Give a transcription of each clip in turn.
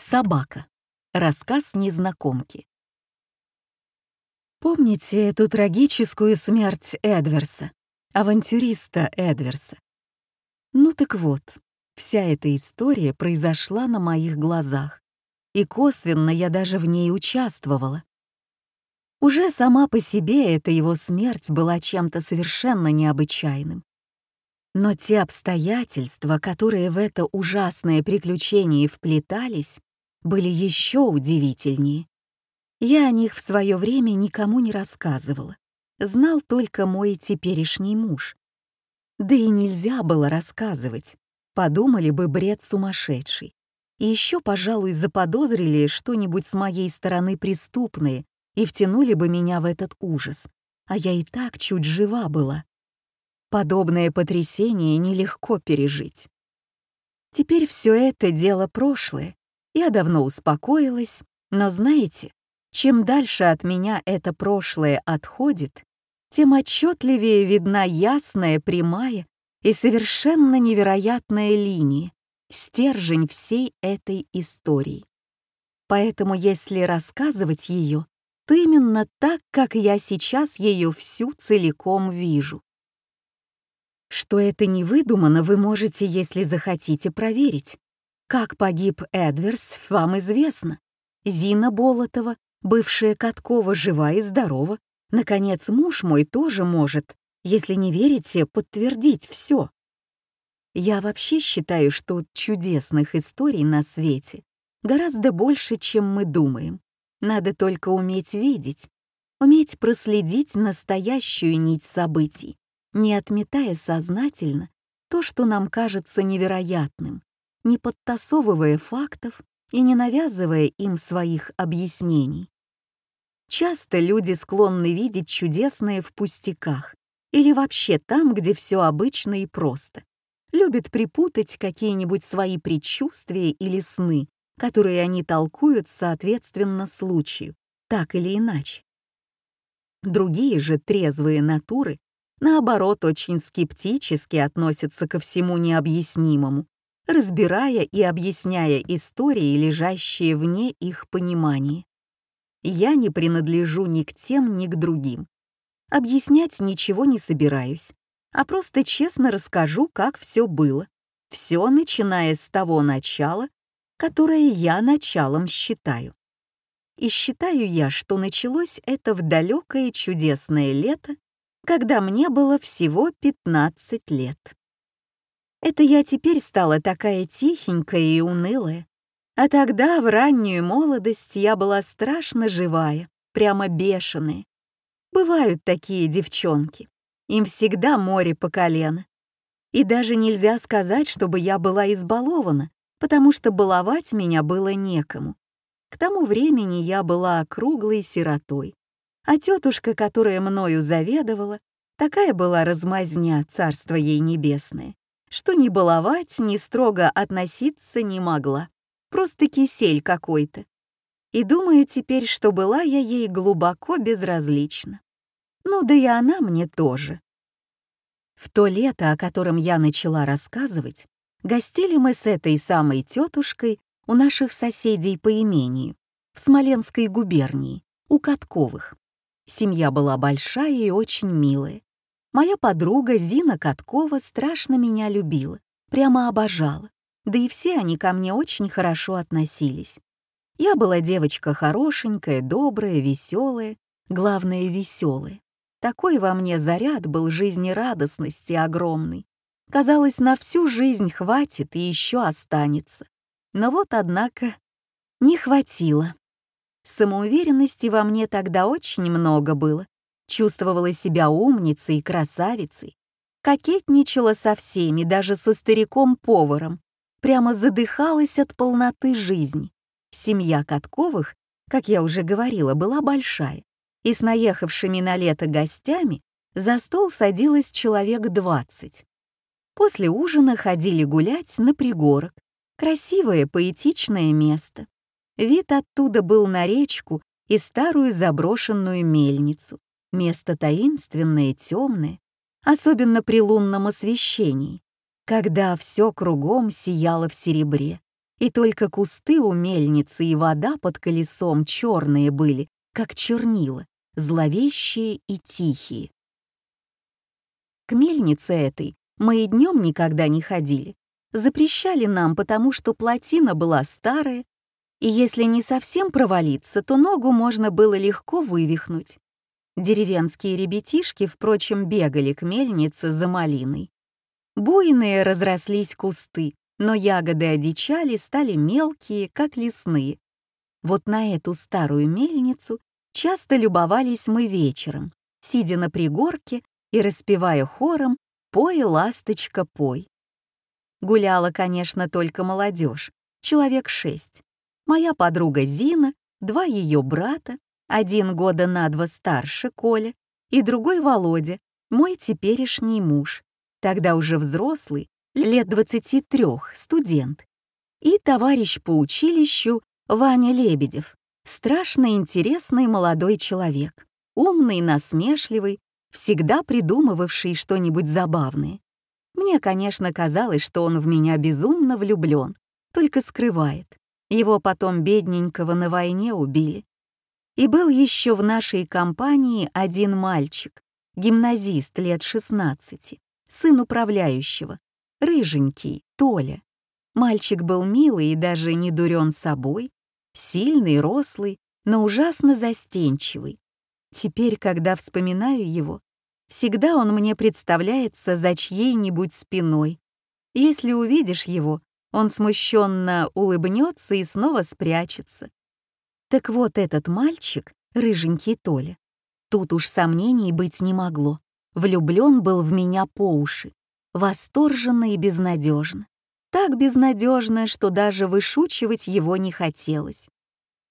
Собака. Рассказ незнакомки. Помните эту трагическую смерть Эдверса, авантюриста Эдверса? Ну так вот, вся эта история произошла на моих глазах, и косвенно я даже в ней участвовала. Уже сама по себе эта его смерть была чем-то совершенно необычайным. Но те обстоятельства, которые в это ужасное приключение вплетались, были еще удивительнее. Я о них в свое время никому не рассказывала. Знал только мой теперешний муж. Да и нельзя было рассказывать. Подумали бы бред сумасшедший. И еще, пожалуй, заподозрили что-нибудь с моей стороны преступное и втянули бы меня в этот ужас. А я и так чуть жива была. Подобное потрясение нелегко пережить. Теперь все это дело прошлое, я давно успокоилась, но знаете, чем дальше от меня это прошлое отходит, тем отчетливее видна ясная, прямая и совершенно невероятная линия, стержень всей этой истории. Поэтому если рассказывать ее, то именно так, как я сейчас ее всю целиком вижу. Что это не выдумано, вы можете, если захотите, проверить. Как погиб Эдверс, вам известно. Зина Болотова, бывшая Каткова, жива и здорова. Наконец, муж мой тоже может, если не верите, подтвердить все. Я вообще считаю, что чудесных историй на свете гораздо больше, чем мы думаем. Надо только уметь видеть, уметь проследить настоящую нить событий, не отметая сознательно то, что нам кажется невероятным, не подтасовывая фактов и не навязывая им своих объяснений. Часто люди склонны видеть чудесное в пустяках или вообще там, где все обычно и просто. Любят припутать какие-нибудь свои предчувствия или сны, которые они толкуют соответственно случаю, так или иначе. Другие же трезвые натуры, наоборот, очень скептически относятся ко всему необъяснимому разбирая и объясняя истории, лежащие вне их понимания. Я не принадлежу ни к тем, ни к другим. Объяснять ничего не собираюсь, а просто честно расскажу, как все было. Все, начиная с того начала, которое я началом считаю. И считаю я, что началось это в далекое чудесное лето, когда мне было всего 15 лет. Это я теперь стала такая тихенькая и унылая. А тогда, в раннюю молодость, я была страшно живая, прямо бешеная. Бывают такие девчонки. Им всегда море по колено. И даже нельзя сказать, чтобы я была избалована, потому что баловать меня было некому. К тому времени я была круглой сиротой. А тетушка, которая мною заведовала, такая была размазня, царство ей небесное, что ни баловать, ни строго относиться не могла. Просто кисель какой-то. И думаю теперь, что была я ей глубоко безразлична. Ну да и она мне тоже. В то лето, о котором я начала рассказывать, гостили мы с этой самой тетушкой у наших соседей по имению, в Смоленской губернии, у Катковых. Семья была большая и очень милая. Моя подруга Зина Каткова страшно меня любила, прямо обожала. Да и все они ко мне очень хорошо относились. Я была девочка хорошенькая, добрая, веселая, главное, веселая. Такой во мне заряд был жизнерадостности огромный. Казалось, на всю жизнь хватит и еще останется. Но вот, однако, не хватило. Самоуверенности во мне тогда очень много было, чувствовала себя умницей и красавицей, кокетничала со всеми, даже со стариком-поваром, прямо задыхалась от полноты жизни. Семья Катковых, как я уже говорила, была большая, и с наехавшими на лето гостями за стол садилось человек двадцать. После ужина ходили гулять на пригорок. Красивое, поэтичное место. Вид оттуда был на речку и старую заброшенную мельницу. Место таинственное, темное, особенно при лунном освещении, когда все кругом сияло в серебре, и только кусты у мельницы и вода под колесом черные были, как чернила, зловещие и тихие. К мельнице этой мы и днем никогда не ходили. Запрещали нам, потому что плотина была старая, и если не совсем провалиться, то ногу можно было легко вывихнуть. Деревенские ребятишки, впрочем, бегали к мельнице за малиной. Буйные разрослись кусты, но ягоды одичали, стали мелкие, как лесные. Вот на эту старую мельницу часто любовались мы вечером, сидя на пригорке и распевая хором «Пой, ласточка, пой». Гуляла, конечно, только молодежь, человек шесть. Моя подруга Зина, два ее брата, один года на два старше Коля и другой Володя, мой теперешний муж, тогда уже взрослый, лет 23, студент, и товарищ по училищу Ваня Лебедев, страшно интересный молодой человек, умный, насмешливый, всегда придумывавший что-нибудь забавное. Мне, конечно, казалось, что он в меня безумно влюблен, только скрывает. Его потом бедненького на войне убили. И был еще в нашей компании один мальчик, гимназист лет 16, сын управляющего, рыженький, Толя. Мальчик был милый и даже не дурен собой, сильный, рослый, но ужасно застенчивый. Теперь, когда вспоминаю его, всегда он мне представляется за чьей-нибудь спиной. Если увидишь его, он смущенно улыбнется и снова спрячется. Так вот этот мальчик, рыженький Толя, тут уж сомнений быть не могло. Влюблен был в меня по уши, восторженно и безнадежно. Так безнадежно, что даже вышучивать его не хотелось.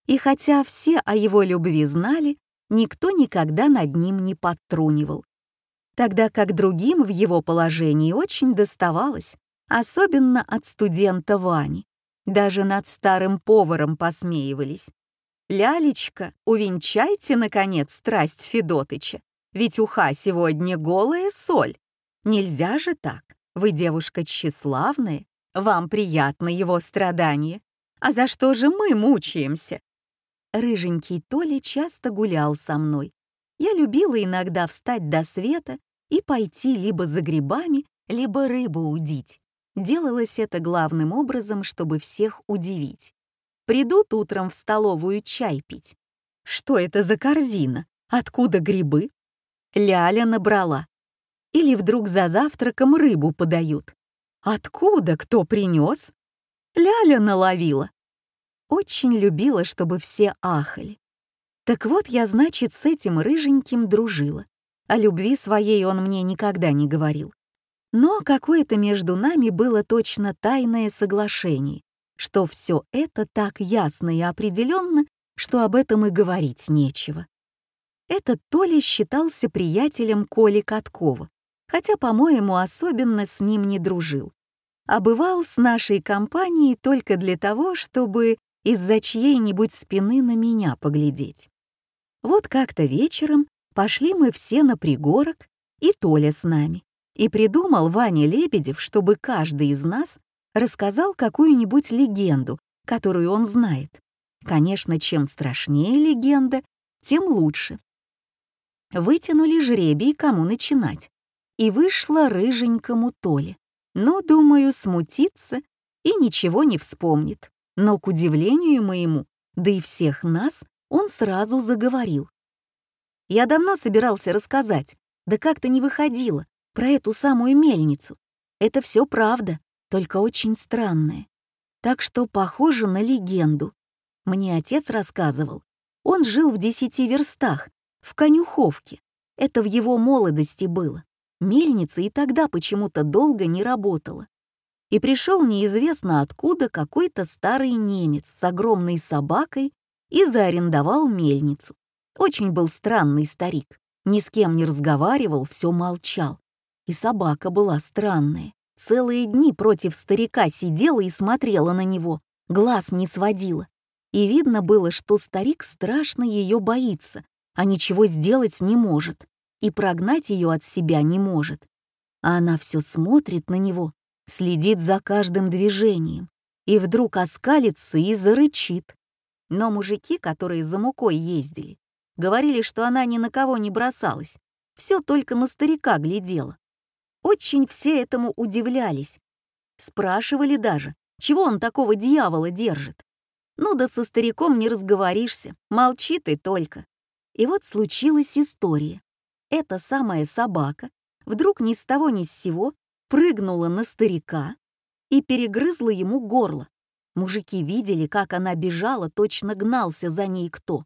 И хотя все о его любви знали, никто никогда над ним не подтрунивал. Тогда как другим в его положении очень доставалось, особенно от студента Вани. Даже над старым поваром посмеивались. «Лялечка, увенчайте, наконец, страсть Федотыча, ведь уха сегодня голая соль. Нельзя же так, вы девушка тщеславная, вам приятно его страдание. А за что же мы мучаемся?» Рыженький Толя часто гулял со мной. Я любила иногда встать до света и пойти либо за грибами, либо рыбу удить. Делалось это главным образом, чтобы всех удивить. Придут утром в столовую чай пить. Что это за корзина? Откуда грибы? Ляля набрала. Или вдруг за завтраком рыбу подают. Откуда кто принес? Ляля наловила. Очень любила, чтобы все ахали. Так вот я, значит, с этим рыженьким дружила. О любви своей он мне никогда не говорил. Но какое-то между нами было точно тайное соглашение, что все это так ясно и определенно, что об этом и говорить нечего. Этот Толя считался приятелем Коли Каткова, хотя, по-моему, особенно с ним не дружил. А бывал с нашей компанией только для того, чтобы из-за чьей-нибудь спины на меня поглядеть. Вот как-то вечером пошли мы все на пригорок, и Толя с нами. И придумал Ваня Лебедев, чтобы каждый из нас рассказал какую-нибудь легенду, которую он знает. Конечно, чем страшнее легенда, тем лучше. Вытянули жребий, кому начинать. И вышло рыженькому Толе. Но, думаю, смутится и ничего не вспомнит. Но, к удивлению моему, да и всех нас, он сразу заговорил. Я давно собирался рассказать, да как-то не выходило про эту самую мельницу. Это все правда, только очень странное. Так что похоже на легенду. Мне отец рассказывал. Он жил в десяти верстах, в конюховке. Это в его молодости было. Мельница и тогда почему-то долго не работала. И пришел неизвестно откуда какой-то старый немец с огромной собакой и заарендовал мельницу. Очень был странный старик. Ни с кем не разговаривал, все молчал. И собака была странная. Целые дни против старика сидела и смотрела на него, глаз не сводила. И видно было, что старик страшно ее боится, а ничего сделать не может, и прогнать ее от себя не может. А она все смотрит на него, следит за каждым движением. и вдруг оскалится и зарычит. Но мужики, которые за мукой ездили, говорили, что она ни на кого не бросалась, все только на старика глядела. Очень все этому удивлялись. Спрашивали даже, чего он такого дьявола держит. Ну да со стариком не разговоришься, молчи ты только. И вот случилась история. Эта самая собака вдруг ни с того ни с сего прыгнула на старика и перегрызла ему горло. Мужики видели, как она бежала, точно гнался за ней кто.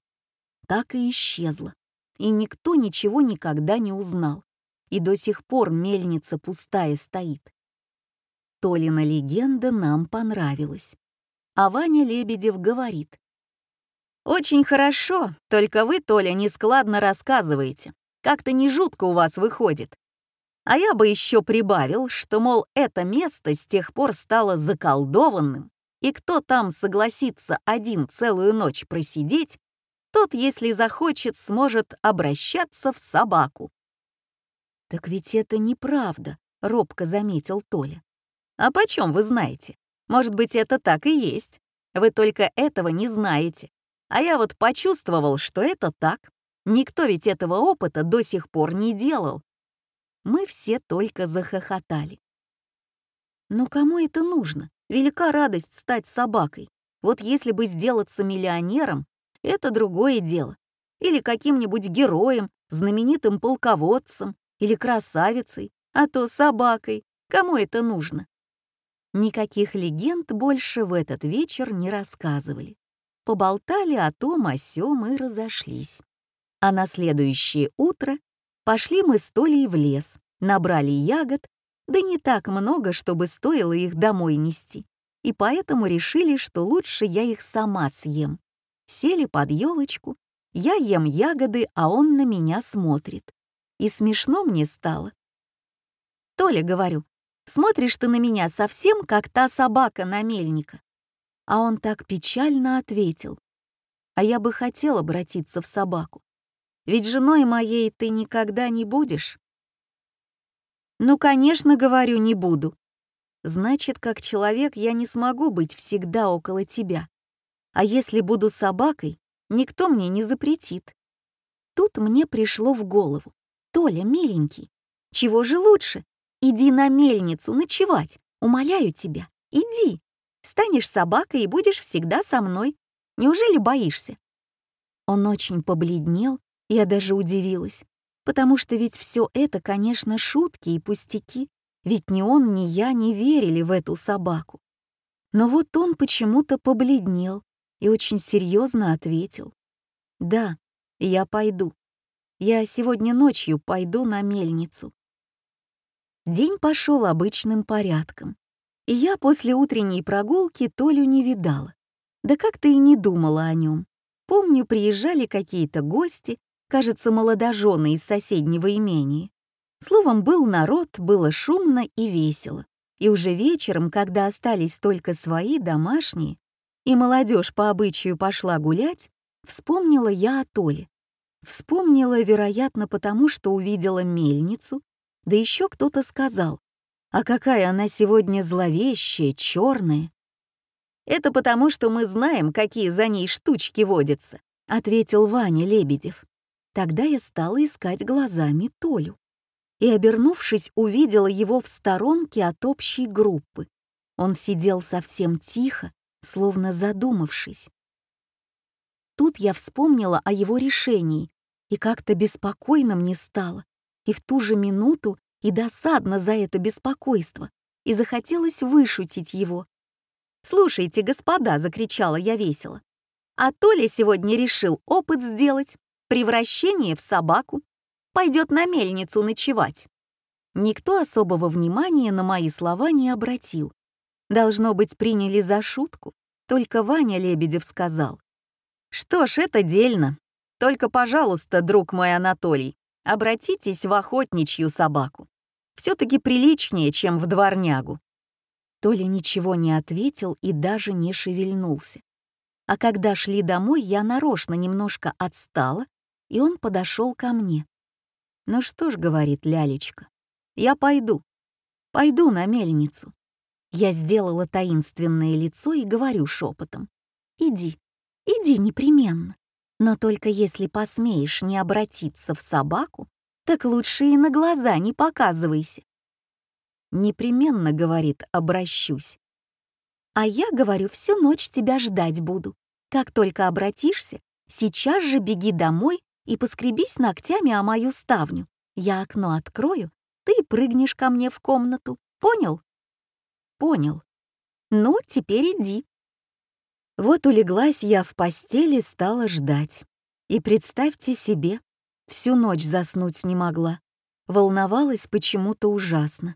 Так и исчезла. И никто ничего никогда не узнал. И до сих пор мельница пустая стоит. Толина легенда нам понравилась. А Ваня Лебедев говорит. «Очень хорошо, только вы, Толя, нескладно рассказываете. Как-то не жутко у вас выходит. А я бы еще прибавил, что, мол, это место с тех пор стало заколдованным, и кто там согласится один целую ночь просидеть, тот, если захочет, сможет обращаться в собаку. «Так ведь это неправда», — робко заметил Толя. «А почем вы знаете? Может быть, это так и есть. Вы только этого не знаете. А я вот почувствовал, что это так. Никто ведь этого опыта до сих пор не делал. Мы все только захохотали. Но кому это нужно? Велика радость стать собакой. Вот если бы сделаться миллионером, это другое дело. Или каким-нибудь героем, знаменитым полководцем, или красавицей, а то собакой. Кому это нужно? Никаких легенд больше в этот вечер не рассказывали. Поболтали о том, о сём и разошлись. А на следующее утро пошли мы с Толей в лес, набрали ягод, да не так много, чтобы стоило их домой нести. И поэтому решили, что лучше я их сама съем. Сели под елочку, я ем ягоды, а он на меня смотрит. И смешно мне стало. «Толя, — говорю, Смотришь ты на меня совсем, как та собака на мельника». А он так печально ответил. «А я бы хотел обратиться в собаку. Ведь женой моей ты никогда не будешь». «Ну, конечно, говорю, не буду. Значит, как человек я не смогу быть всегда около тебя. А если буду собакой, никто мне не запретит». Тут мне пришло в голову. «Толя, миленький, чего же лучше, Иди на мельницу ночевать, умоляю тебя, иди. Станешь собакой и будешь всегда со мной. Неужели боишься?» Он очень побледнел, я даже удивилась, потому что ведь все это, конечно, шутки и пустяки, ведь ни он, ни я не верили в эту собаку. Но вот он почему-то побледнел и очень серьезно ответил. «Да, я пойду. Я сегодня ночью пойду на мельницу. День пошел обычным порядком. И я после утренней прогулки Толю не видала. Да как-то и не думала о нем. Помню, приезжали какие-то гости, кажется, молодожены из соседнего имения. Словом, был народ, было шумно и весело. И уже вечером, когда остались только свои домашние, и молодежь по обычаю пошла гулять, вспомнила я о Толе. Вспомнила, вероятно, потому что увидела мельницу да еще кто-то сказал, а какая она сегодня зловещая, черная. «Это потому, что мы знаем, какие за ней штучки водятся», — ответил Ваня Лебедев. Тогда я стала искать глазами Толю и, обернувшись, увидела его в сторонке от общей группы. Он сидел совсем тихо, словно задумавшись. Тут я вспомнила о его решении, и как-то беспокойно мне стало и в ту же минуту и досадно за это беспокойство, и захотелось вышутить его. «Слушайте, господа!» — закричала я весело. «А Толя сегодня решил опыт сделать, превращение в собаку, пойдет на мельницу ночевать». Никто особого внимания на мои слова не обратил. Должно быть, приняли за шутку. Только Ваня Лебедев сказал. «Что ж, это дельно. Только, пожалуйста, друг мой Анатолий, обратитесь в охотничью собаку. Все-таки приличнее, чем в дворнягу». Толя ничего не ответил и даже не шевельнулся. А когда шли домой, я нарочно немножко отстала, и он подошел ко мне. «Ну что ж», — говорит Лялечка, — «я пойду. Пойду на мельницу». Я сделала таинственное лицо и говорю шепотом. «Иди, иди непременно. Но только если посмеешь не обратиться в собаку, так лучше и на глаза не показывайся». Непременно, говорит, обращусь. А я говорю, всю ночь тебя ждать буду. Как только обратишься, сейчас же беги домой и поскребись ногтями о мою ставню. Я окно открою, ты прыгнешь ко мне в комнату. Понял? Понял. Ну, теперь иди. Вот улеглась я в постели, стала ждать. И представьте себе, всю ночь заснуть не могла. Волновалась почему-то ужасно.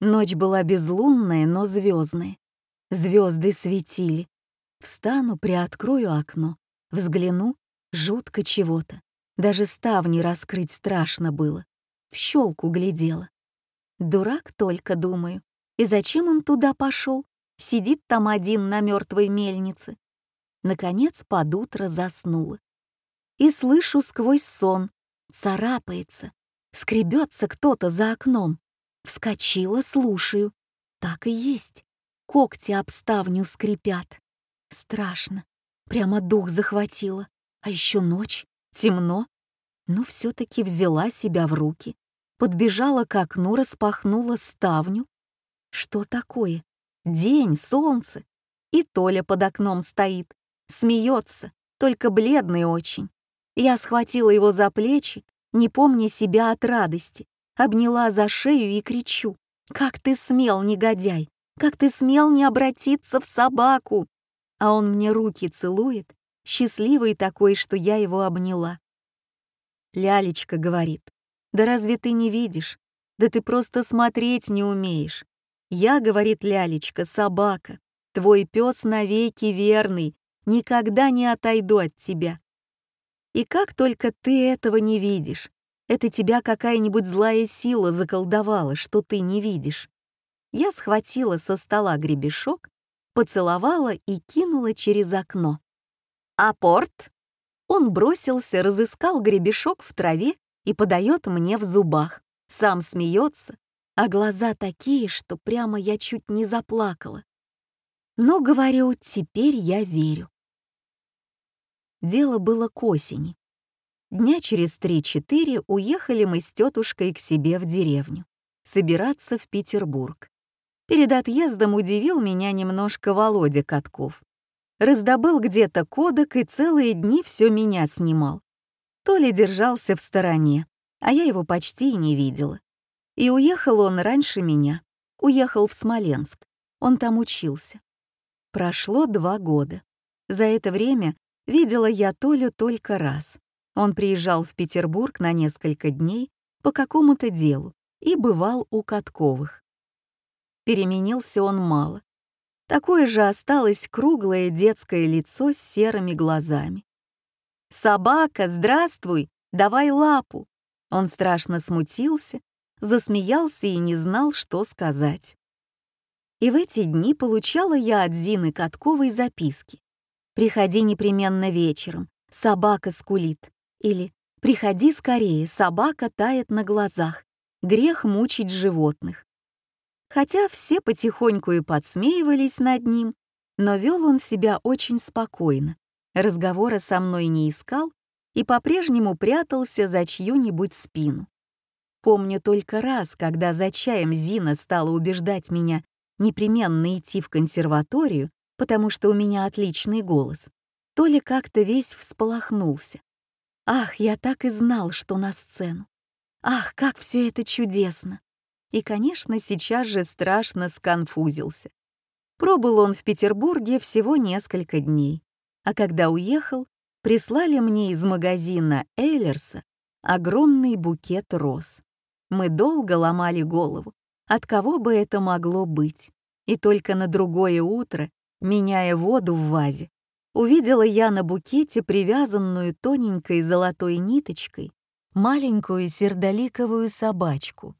Ночь была безлунная, но звездная. Звезды светили. Встану, приоткрою окно, взгляну, жутко чего-то. Даже ставни раскрыть страшно было. В щелку глядела. Дурак только, думаю. И зачем он туда пошел? Сидит там один на мертвой мельнице. Наконец под утро заснула. И слышу сквозь сон, царапается, скребется кто-то за окном. Вскочила, слушаю. Так и есть. Когти об ставню скрипят. Страшно. Прямо дух захватило. А еще ночь, темно. Но все-таки взяла себя в руки. Подбежала к окну, распахнула ставню. Что такое? День, солнце. И Толя под окном стоит. Смеется, только бледный очень. Я схватила его за плечи, не помня себя от радости обняла за шею и кричу. «Как ты смел, негодяй! Как ты смел не обратиться в собаку!» А он мне руки целует, счастливый такой, что я его обняла. Лялечка говорит, «Да разве ты не видишь? Да ты просто смотреть не умеешь. Я, — говорит Лялечка, — собака, твой пес навеки верный, никогда не отойду от тебя. И как только ты этого не видишь, это тебя какая-нибудь злая сила заколдовала, что ты не видишь. Я схватила со стола гребешок, поцеловала и кинула через окно. «Апорт!» Он бросился, разыскал гребешок в траве и подает мне в зубах. Сам смеется, а глаза такие, что прямо я чуть не заплакала. Но, говорю, теперь я верю. Дело было к осени. Дня через три-четыре уехали мы с тетушкой к себе в деревню, собираться в Петербург. Перед отъездом удивил меня немножко Володя Катков. Раздобыл где-то кодек и целые дни все меня снимал. То ли держался в стороне, а я его почти и не видела. И уехал он раньше меня. Уехал в Смоленск. Он там учился. Прошло два года. За это время видела я Толю только раз. Он приезжал в Петербург на несколько дней по какому-то делу и бывал у Катковых. Переменился он мало. Такое же осталось круглое детское лицо с серыми глазами. «Собака, здравствуй! Давай лапу!» Он страшно смутился, засмеялся и не знал, что сказать. И в эти дни получала я от Зины Катковой записки. «Приходи непременно вечером, собака скулит. Или «Приходи скорее, собака тает на глазах, грех мучить животных». Хотя все потихоньку и подсмеивались над ним, но вел он себя очень спокойно, разговора со мной не искал и по-прежнему прятался за чью-нибудь спину. Помню только раз, когда за чаем Зина стала убеждать меня непременно идти в консерваторию, потому что у меня отличный голос, то ли как-то весь всполохнулся. Ах, я так и знал, что на сцену. Ах, как все это чудесно. И, конечно, сейчас же страшно сконфузился. Пробыл он в Петербурге всего несколько дней, а когда уехал, прислали мне из магазина Эйлерса огромный букет роз. Мы долго ломали голову, от кого бы это могло быть, и только на другое утро, меняя воду в вазе, увидела я на букете привязанную тоненькой золотой ниточкой маленькую сердоликовую собачку.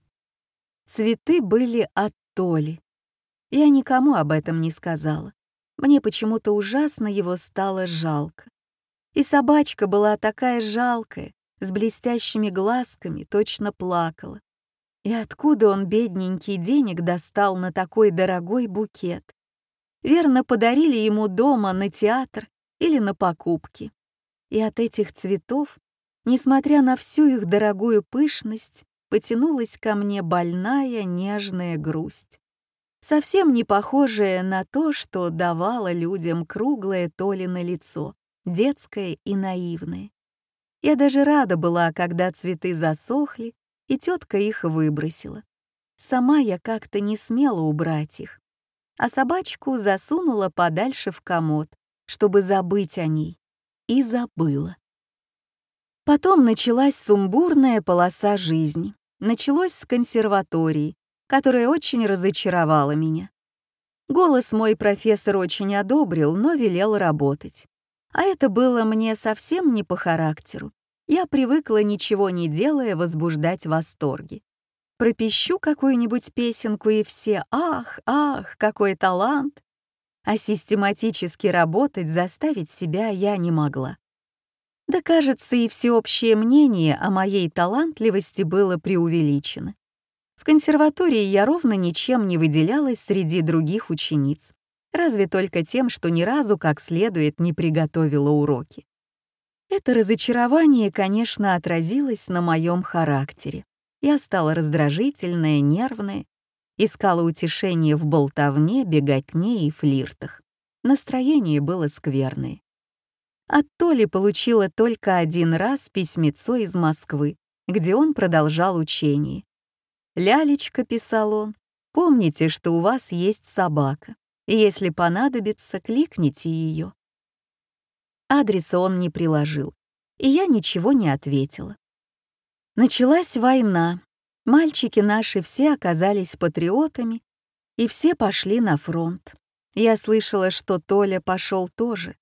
Цветы были от Толи. Я никому об этом не сказала. Мне почему-то ужасно его стало жалко. И собачка была такая жалкая, с блестящими глазками, точно плакала. И откуда он, бедненький, денег достал на такой дорогой букет? Верно, подарили ему дома на театр или на покупки. И от этих цветов, несмотря на всю их дорогую пышность, потянулась ко мне больная нежная грусть, совсем не похожая на то, что давало людям круглое Толино лицо, детское и наивное. Я даже рада была, когда цветы засохли, и тетка их выбросила. Сама я как-то не смела убрать их, а собачку засунула подальше в комод, чтобы забыть о ней, и забыла. Потом началась сумбурная полоса жизни. Началось с консерватории, которая очень разочаровала меня. Голос мой профессор очень одобрил, но велел работать. А это было мне совсем не по характеру я привыкла, ничего не делая, возбуждать восторги. Пропищу какую-нибудь песенку, и все «Ах, ах, какой талант!» А систематически работать, заставить себя я не могла. Да, кажется, и всеобщее мнение о моей талантливости было преувеличено. В консерватории я ровно ничем не выделялась среди других учениц, разве только тем, что ни разу как следует не приготовила уроки. Это разочарование, конечно, отразилось на моем характере. Я стала раздражительная, нервная, искала утешение в болтовне, беготне и флиртах. Настроение было скверное. От Толи получила только один раз письмецо из Москвы, где он продолжал учение. «Лялечка», — писал он, — «помните, что у вас есть собака, если понадобится, кликните ее. Адреса он не приложил, и я ничего не ответила. Началась война. Мальчики наши все оказались патриотами, и все пошли на фронт. Я слышала, что Толя пошел тоже.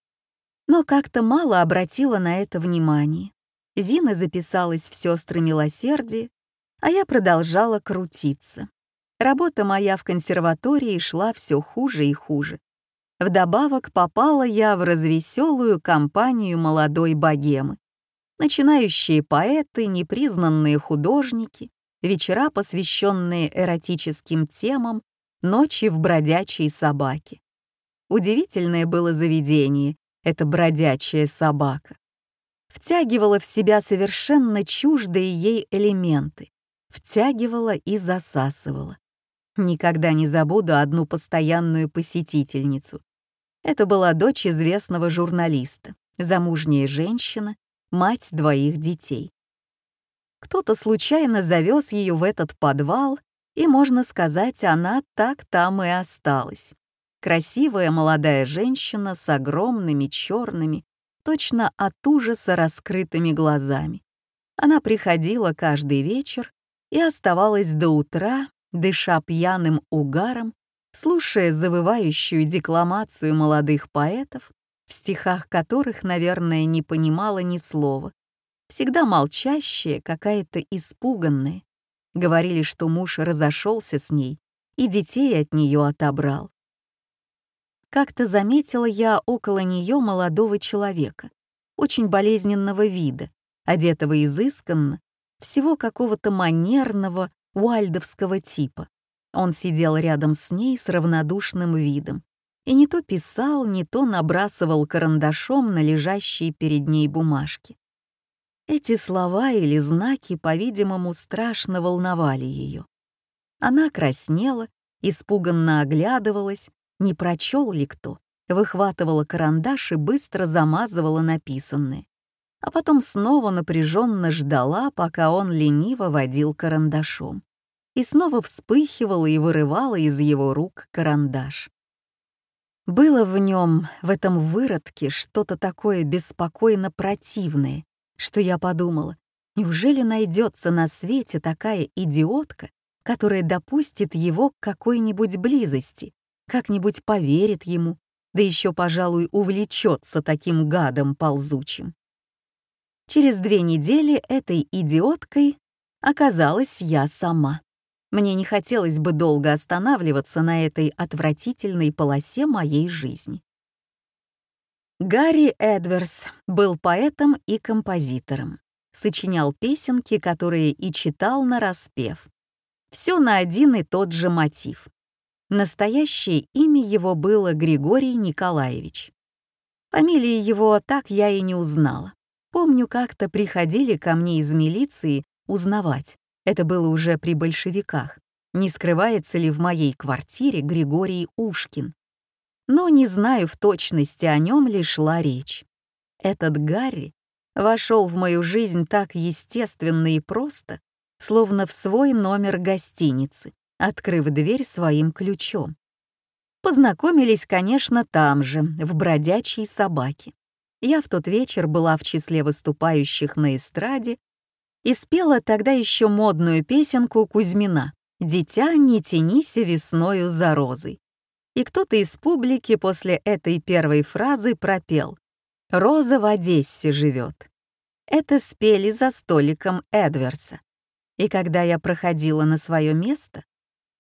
Но как-то мало обратила на это внимание. Зина записалась в сестры милосердия, а я продолжала крутиться. Работа моя в консерватории шла все хуже и хуже. Вдобавок попала я в развеселую компанию молодой богемы. Начинающие поэты, непризнанные художники, вечера, посвященные эротическим темам, ночи в бродячей собаке. Удивительное было заведение, эта бродячая собака. Втягивала в себя совершенно чуждые ей элементы, втягивала и засасывала. Никогда не забуду одну постоянную посетительницу, это была дочь известного журналиста, замужняя женщина, мать двоих детей. Кто-то случайно завез ее в этот подвал, и, можно сказать, она так там и осталась. Красивая молодая женщина с огромными черными, точно от ужаса раскрытыми глазами. Она приходила каждый вечер и оставалась до утра, дыша пьяным угаром слушая завывающую декламацию молодых поэтов, в стихах которых, наверное, не понимала ни слова, всегда молчащая, какая-то испуганная. Говорили, что муж разошелся с ней и детей от нее отобрал. Как-то заметила я около нее молодого человека, очень болезненного вида, одетого изысканно, всего какого-то манерного, уальдовского типа. Он сидел рядом с ней с равнодушным видом и не то писал, не то набрасывал карандашом на лежащие перед ней бумажки. Эти слова или знаки, по-видимому, страшно волновали ее. Она краснела, испуганно оглядывалась, не прочел ли кто, выхватывала карандаш и быстро замазывала написанное, а потом снова напряженно ждала, пока он лениво водил карандашом и снова вспыхивала и вырывала из его рук карандаш. Было в нем, в этом выродке, что-то такое беспокойно противное, что я подумала, неужели найдется на свете такая идиотка, которая допустит его к какой-нибудь близости, как-нибудь поверит ему, да еще, пожалуй, увлечется таким гадом ползучим. Через две недели этой идиоткой оказалась я сама. Мне не хотелось бы долго останавливаться на этой отвратительной полосе моей жизни. Гарри Эдверс был поэтом и композитором. Сочинял песенки, которые и читал на распев. Все на один и тот же мотив. Настоящее имя его было Григорий Николаевич. Фамилии его так я и не узнала. Помню, как-то приходили ко мне из милиции узнавать. Это было уже при большевиках. Не скрывается ли в моей квартире Григорий Ушкин? Но не знаю в точности, о нем ли шла речь. Этот Гарри вошел в мою жизнь так естественно и просто, словно в свой номер гостиницы, открыв дверь своим ключом. Познакомились, конечно, там же, в «Бродячей собаке». Я в тот вечер была в числе выступающих на эстраде и спела тогда еще модную песенку Кузьмина «Дитя, не тянися весною за розой». И кто-то из публики после этой первой фразы пропел «Роза в Одессе живет». Это спели за столиком Эдверса. И когда я проходила на свое место,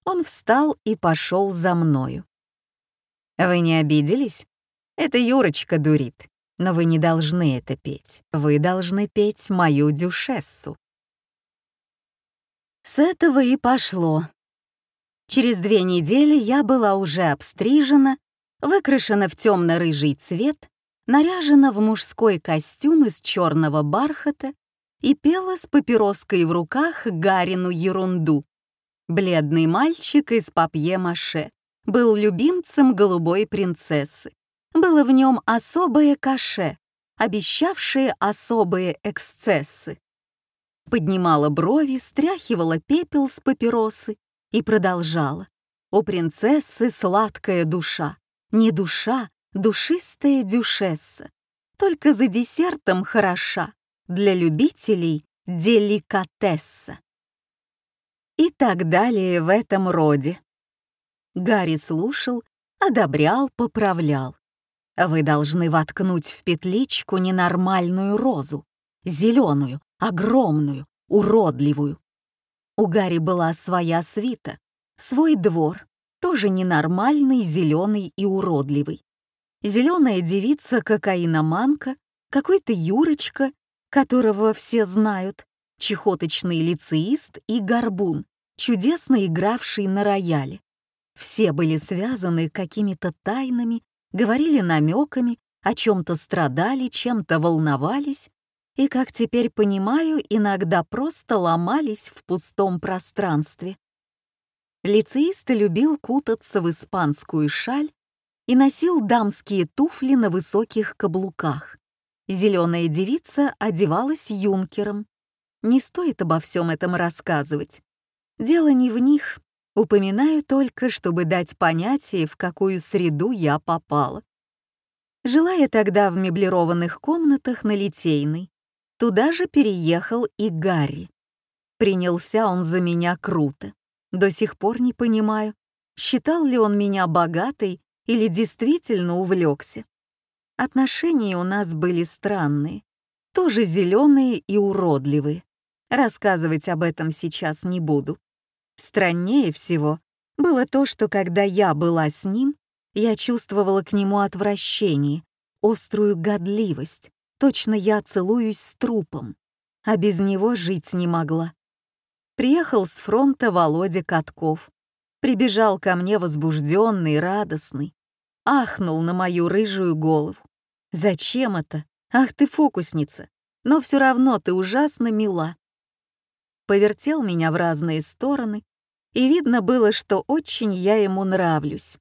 он встал и пошел за мною. Вы не обиделись? Это Юрочка дурит. Но вы не должны это петь. Вы должны петь мою дюшессу. С этого и пошло. Через две недели я была уже обстрижена, выкрашена в темно-рыжий цвет, наряжена в мужской костюм из черного бархата и пела с папироской в руках Гарину ерунду. Бледный мальчик из папье-маше был любимцем голубой принцессы. Было в нем особое каше, обещавшее особые эксцессы. Поднимала брови, стряхивала пепел с папиросы и продолжала. У принцессы сладкая душа, не душа, душистая дюшесса. Только за десертом хороша, для любителей деликатесса. И так далее в этом роде. Гарри слушал, одобрял, поправлял. Вы должны воткнуть в петличку ненормальную розу, зеленую, огромную, уродливую. У Гарри была своя свита, свой двор, тоже ненормальный, зеленый и уродливый. Зеленая девица кокаиноманка, какой-то Юрочка, которого все знают, чехоточный лицеист и горбун, чудесно игравший на рояле. Все были связаны какими-то тайнами, говорили намеками, о чем-то страдали, чем-то волновались и, как теперь понимаю, иногда просто ломались в пустом пространстве. Лицеист любил кутаться в испанскую шаль и носил дамские туфли на высоких каблуках. Зеленая девица одевалась юнкером. Не стоит обо всем этом рассказывать. Дело не в них, Упоминаю только, чтобы дать понятие, в какую среду я попала. Жила я тогда в меблированных комнатах на Литейной. Туда же переехал и Гарри. Принялся он за меня круто. До сих пор не понимаю, считал ли он меня богатой или действительно увлекся. Отношения у нас были странные, тоже зеленые и уродливые. Рассказывать об этом сейчас не буду. Страннее всего было то, что когда я была с ним, я чувствовала к нему отвращение, острую годливость, точно я целуюсь с трупом, а без него жить не могла. Приехал с фронта Володя Катков, прибежал ко мне возбужденный, радостный, ахнул на мою рыжую голову. «Зачем это? Ах ты фокусница! Но все равно ты ужасно мила!» Повертел меня в разные стороны, и видно было, что очень я ему нравлюсь.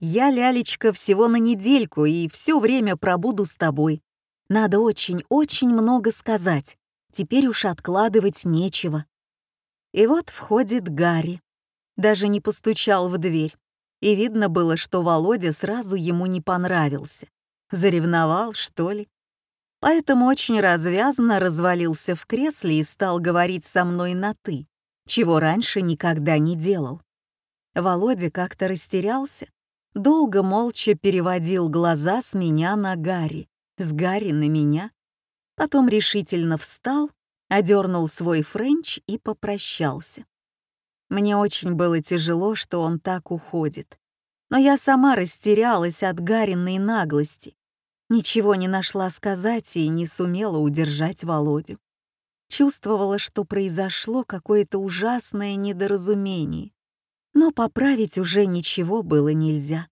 Я, лялечка, всего на недельку и все время пробуду с тобой. Надо очень-очень много сказать. Теперь уж откладывать нечего. И вот входит Гарри. Даже не постучал в дверь. И видно было, что Володя сразу ему не понравился. Заревновал, что ли? Поэтому очень развязно развалился в кресле и стал говорить со мной на «ты» чего раньше никогда не делал. Володя как-то растерялся, долго молча переводил глаза с меня на Гарри, с Гарри на меня, потом решительно встал, одернул свой френч и попрощался. Мне очень было тяжело, что он так уходит. Но я сама растерялась от Гариной наглости. Ничего не нашла сказать и не сумела удержать Володю. Чувствовала, что произошло какое-то ужасное недоразумение. Но поправить уже ничего было нельзя.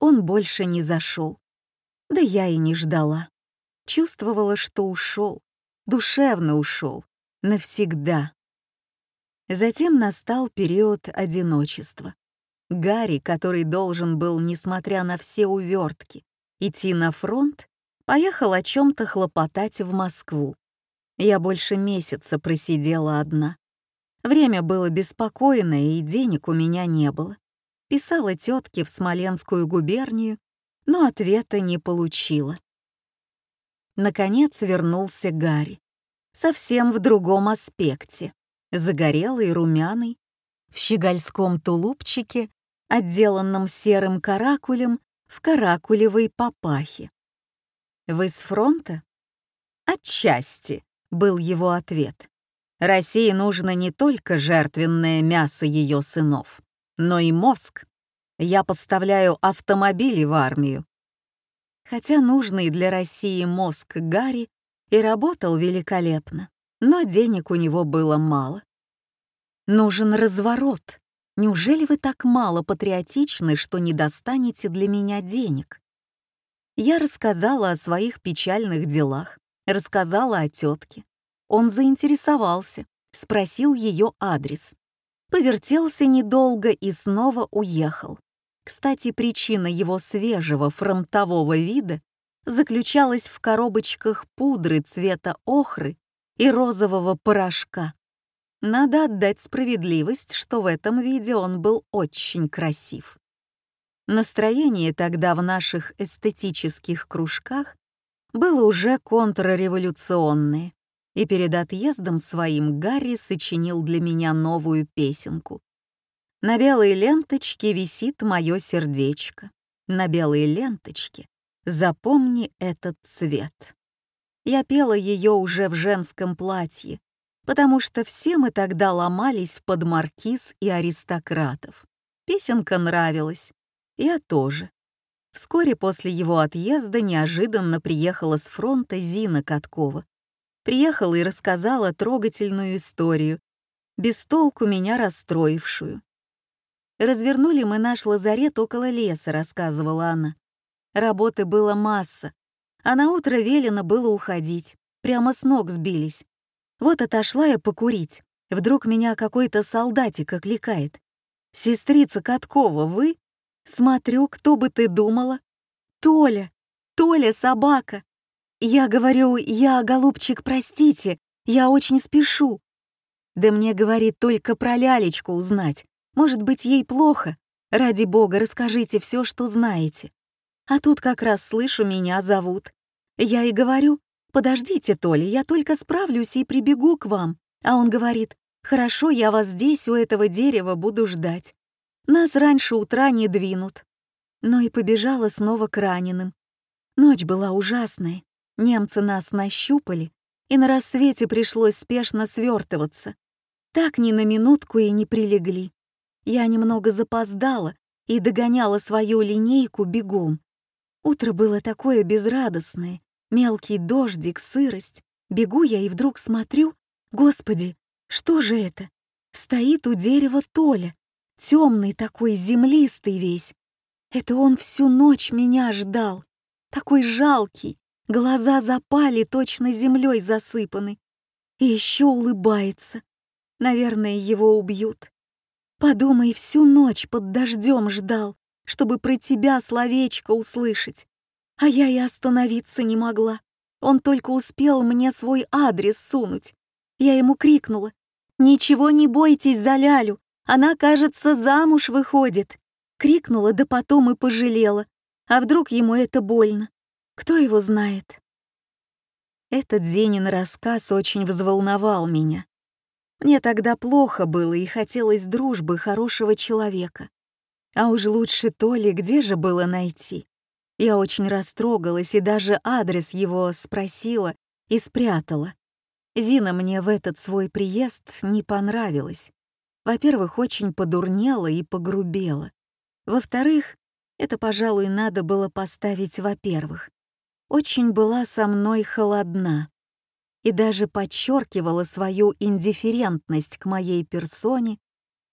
Он больше не зашел. Да я и не ждала. Чувствовала, что ушел, душевно ушел, навсегда. Затем настал период одиночества. Гарри, который должен был, несмотря на все увертки, идти на фронт, поехал о чем-то хлопотать в Москву. Я больше месяца просидела одна. Время было беспокойное, и денег у меня не было. Писала тетке в Смоленскую губернию, но ответа не получила. Наконец вернулся Гарри. Совсем в другом аспекте. Загорелый, румяный, в щегольском тулупчике, отделанном серым каракулем в каракулевой папахе. «Вы с фронта?» «Отчасти», — был его ответ. России нужно не только жертвенное мясо ее сынов, но и мозг. Я поставляю автомобили в армию. Хотя нужный для России мозг Гарри и работал великолепно, но денег у него было мало. Нужен разворот. Неужели вы так мало патриотичны, что не достанете для меня денег? Я рассказала о своих печальных делах, рассказала о тетке. Он заинтересовался, спросил ее адрес. Повертелся недолго и снова уехал. Кстати, причина его свежего фронтового вида заключалась в коробочках пудры цвета охры и розового порошка. Надо отдать справедливость, что в этом виде он был очень красив. Настроение тогда в наших эстетических кружках было уже контрреволюционное и перед отъездом своим Гарри сочинил для меня новую песенку. На белой ленточке висит мое сердечко. На белой ленточке запомни этот цвет. Я пела ее уже в женском платье, потому что все мы тогда ломались под маркиз и аристократов. Песенка нравилась. Я тоже. Вскоре после его отъезда неожиданно приехала с фронта Зина Каткова приехала и рассказала трогательную историю, без толку меня расстроившую. «Развернули мы наш лазарет около леса», — рассказывала она. Работы было масса, а на утро велено было уходить, прямо с ног сбились. Вот отошла я покурить, вдруг меня какой-то солдатик окликает. «Сестрица Каткова, вы?» Смотрю, кто бы ты думала? Толя! Толя, собака! Я говорю, я, голубчик, простите, я очень спешу. Да мне, говорит, только про лялечку узнать. Может быть, ей плохо? Ради бога, расскажите все, что знаете. А тут как раз слышу, меня зовут. Я и говорю, подождите, Толя, я только справлюсь и прибегу к вам. А он говорит, хорошо, я вас здесь, у этого дерева, буду ждать. Нас раньше утра не двинут. Но и побежала снова к раненым. Ночь была ужасная. Немцы нас нащупали, и на рассвете пришлось спешно свертываться. Так ни на минутку и не прилегли. Я немного запоздала и догоняла свою линейку бегом. Утро было такое безрадостное, мелкий дождик, сырость. Бегу я и вдруг смотрю, господи, что же это? Стоит у дерева Толя, темный такой, землистый весь. Это он всю ночь меня ждал, такой жалкий, Глаза запали, точно землей засыпаны. И еще улыбается. Наверное, его убьют. Подумай, всю ночь под дождем ждал, чтобы про тебя словечко услышать. А я и остановиться не могла. Он только успел мне свой адрес сунуть. Я ему крикнула. «Ничего не бойтесь за Лялю, она, кажется, замуж выходит». Крикнула, да потом и пожалела. А вдруг ему это больно? Кто его знает? Этот Зенин рассказ очень взволновал меня. Мне тогда плохо было и хотелось дружбы хорошего человека. А уж лучше то ли где же было найти. Я очень растрогалась и даже адрес его спросила и спрятала. Зина мне в этот свой приезд не понравилась. Во-первых, очень подурнела и погрубела. Во-вторых, это, пожалуй, надо было поставить во-первых очень была со мной холодна. и даже подчеркивала свою индифферентность к моей персоне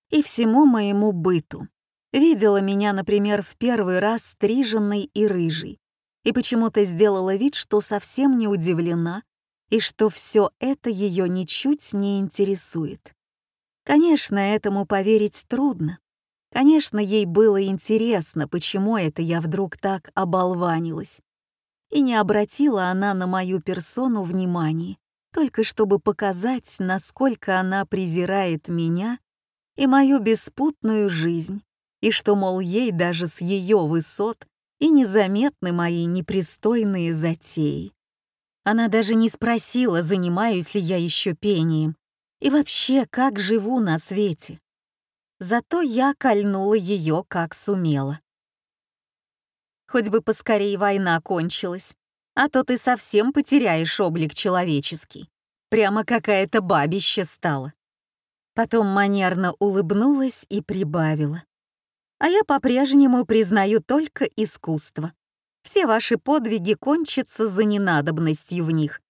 и всему моему быту. Видела меня, например, в первый раз стриженной и рыжей, и почему-то сделала вид, что совсем не удивлена, и что все это ее ничуть не интересует. Конечно, этому поверить трудно. Конечно, ей было интересно, почему это я вдруг так оболванилась. И не обратила она на мою персону внимания, только чтобы показать, насколько она презирает меня и мою беспутную жизнь, и что, мол, ей даже с ее высот и незаметны мои непристойные затеи. Она даже не спросила, занимаюсь ли я еще пением, и вообще, как живу на свете. Зато я кольнула ее, как сумела. Хоть бы поскорее война кончилась, а то ты совсем потеряешь облик человеческий. Прямо какая-то бабища стала. Потом манерно улыбнулась и прибавила. А я по-прежнему признаю только искусство. Все ваши подвиги кончатся за ненадобностью в них,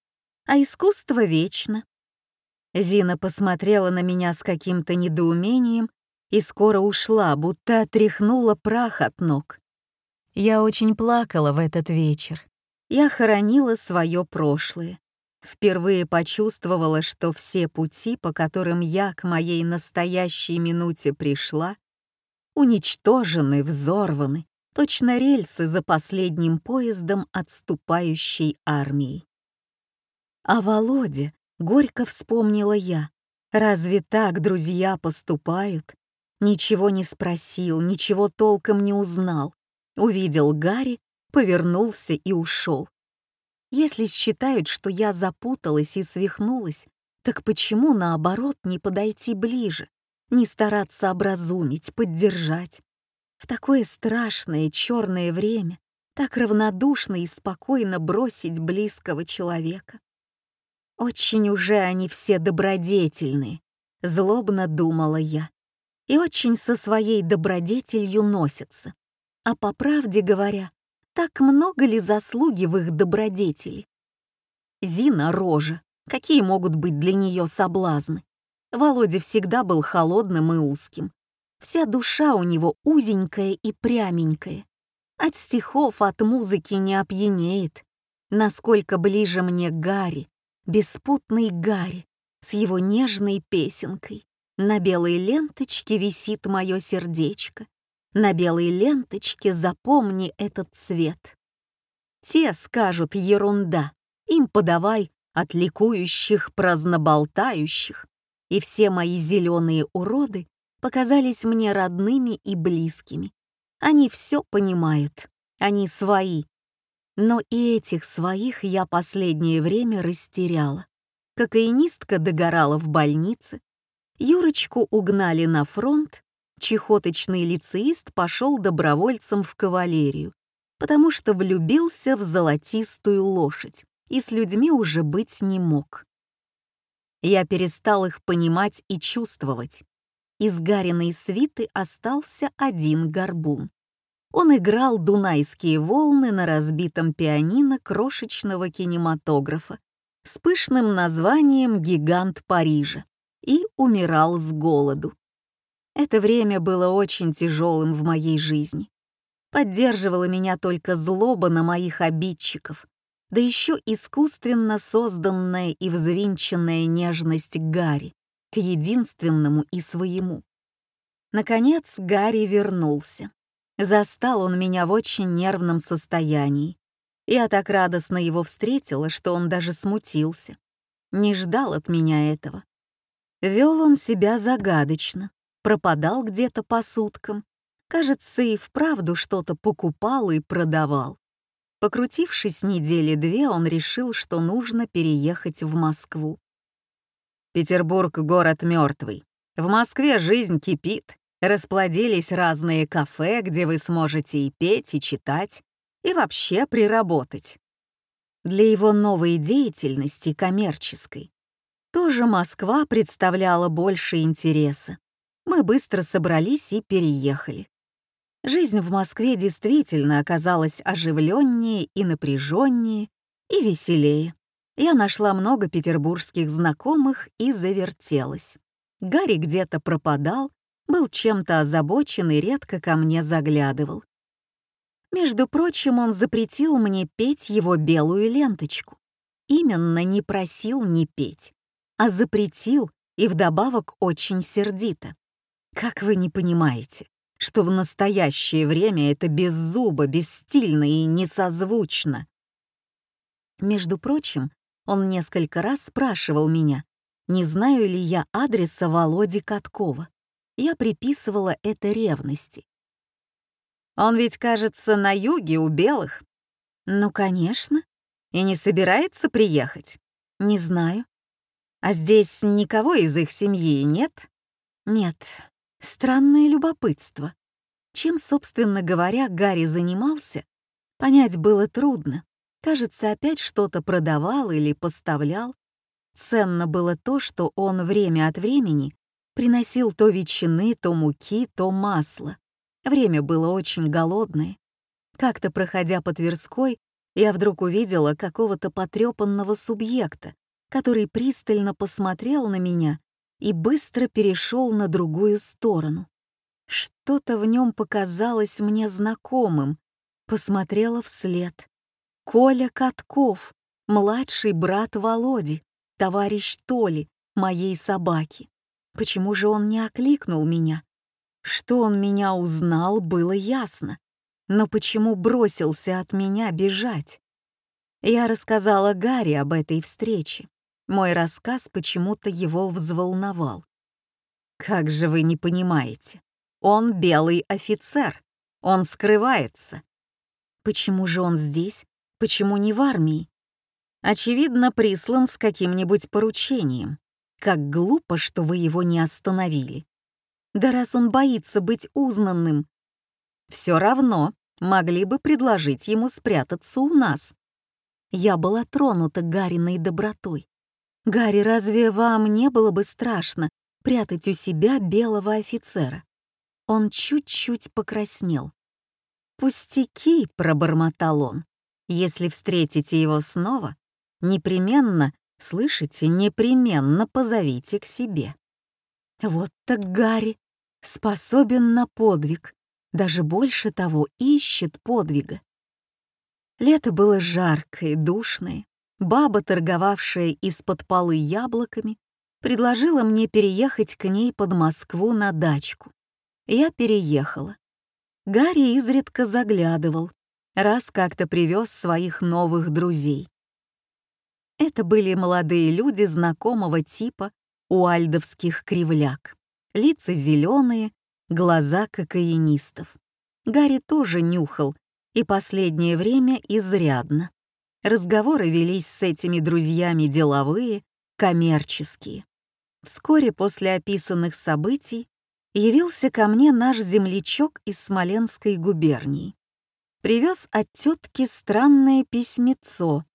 а искусство вечно. Зина посмотрела на меня с каким-то недоумением и скоро ушла, будто отряхнула прах от ног. Я очень плакала в этот вечер. Я хоронила свое прошлое. Впервые почувствовала, что все пути, по которым я к моей настоящей минуте пришла, уничтожены, взорваны, точно рельсы за последним поездом отступающей армии. А Володя, горько вспомнила я, разве так друзья поступают? Ничего не спросил, ничего толком не узнал. Увидел Гарри, повернулся и ушел. Если считают, что я запуталась и свихнулась, так почему, наоборот, не подойти ближе, не стараться образумить, поддержать? В такое страшное черное время так равнодушно и спокойно бросить близкого человека. Очень уже они все добродетельные, злобно думала я, и очень со своей добродетелью носятся. А по правде говоря, так много ли заслуги в их добродетели? Зина — рожа. Какие могут быть для нее соблазны? Володя всегда был холодным и узким. Вся душа у него узенькая и пряменькая. От стихов, от музыки не опьянеет. Насколько ближе мне Гарри, беспутный Гарри, с его нежной песенкой. На белой ленточке висит мое сердечко. На белой ленточке запомни этот цвет. Те скажут ерунда, им подавай от ликующих праздноболтающих, и все мои зеленые уроды показались мне родными и близкими. Они все понимают, они свои. Но и этих своих я последнее время растеряла. Кокаинистка догорала в больнице, Юрочку угнали на фронт, чехоточный лицеист пошел добровольцем в кавалерию, потому что влюбился в золотистую лошадь и с людьми уже быть не мог. Я перестал их понимать и чувствовать. Из Гариной свиты остался один горбун. Он играл дунайские волны на разбитом пианино крошечного кинематографа с пышным названием «Гигант Парижа» и умирал с голоду. Это время было очень тяжелым в моей жизни. Поддерживала меня только злоба на моих обидчиков, да еще искусственно созданная и взвинченная нежность Гарри, к единственному и своему. Наконец Гарри вернулся. Застал он меня в очень нервном состоянии. Я так радостно его встретила, что он даже смутился. Не ждал от меня этого. Вел он себя загадочно, пропадал где-то по суткам. Кажется, и вправду что-то покупал и продавал. Покрутившись недели две, он решил, что нужно переехать в Москву. Петербург — город мертвый. В Москве жизнь кипит. Расплодились разные кафе, где вы сможете и петь, и читать, и вообще приработать. Для его новой деятельности, коммерческой, тоже Москва представляла больше интереса. Мы быстро собрались и переехали. Жизнь в Москве действительно оказалась оживленнее и напряженнее, и веселее. Я нашла много петербургских знакомых и завертелась. Гарри где-то пропадал, был чем-то озабочен и редко ко мне заглядывал. Между прочим, он запретил мне петь его белую ленточку. Именно не просил не петь, а запретил и вдобавок очень сердито. Как вы не понимаете, что в настоящее время это беззубо, бесстильно и несозвучно? Между прочим, он несколько раз спрашивал меня, не знаю ли я адреса Володи Каткова. Я приписывала это ревности. Он ведь, кажется, на юге у белых. Ну, конечно. И не собирается приехать? Не знаю. А здесь никого из их семьи нет? Нет. Странное любопытство. Чем, собственно говоря, Гарри занимался, понять было трудно. Кажется, опять что-то продавал или поставлял. Ценно было то, что он время от времени приносил то ветчины, то муки, то масло. Время было очень голодное. Как-то проходя по Тверской, я вдруг увидела какого-то потрепанного субъекта, который пристально посмотрел на меня и быстро перешел на другую сторону. Что-то в нем показалось мне знакомым. Посмотрела вслед. Коля Катков, младший брат Володи, товарищ Толи, моей собаки. Почему же он не окликнул меня? Что он меня узнал, было ясно. Но почему бросился от меня бежать? Я рассказала Гарри об этой встрече. Мой рассказ почему-то его взволновал. «Как же вы не понимаете? Он белый офицер. Он скрывается». «Почему же он здесь? Почему не в армии?» «Очевидно, прислан с каким-нибудь поручением. Как глупо, что вы его не остановили. Да раз он боится быть узнанным. Все равно могли бы предложить ему спрятаться у нас. Я была тронута Гариной добротой. «Гарри, разве вам не было бы страшно прятать у себя белого офицера?» Он чуть-чуть покраснел. «Пустяки», — пробормотал он. «Если встретите его снова, непременно, слышите, непременно позовите к себе». Вот так Гарри способен на подвиг, даже больше того, ищет подвига. Лето было жаркое, душное. Баба, торговавшая из-под полы яблоками, предложила мне переехать к ней под Москву на дачку. Я переехала. Гарри изредка заглядывал, раз как-то привез своих новых друзей. Это были молодые люди знакомого типа у альдовских кривляк лица зеленые, глаза кокаинистов. Гарри тоже нюхал, и последнее время изрядно. Разговоры велись с этими друзьями деловые, коммерческие. Вскоре после описанных событий явился ко мне наш землячок из Смоленской губернии. Привез от тетки странное письмецо.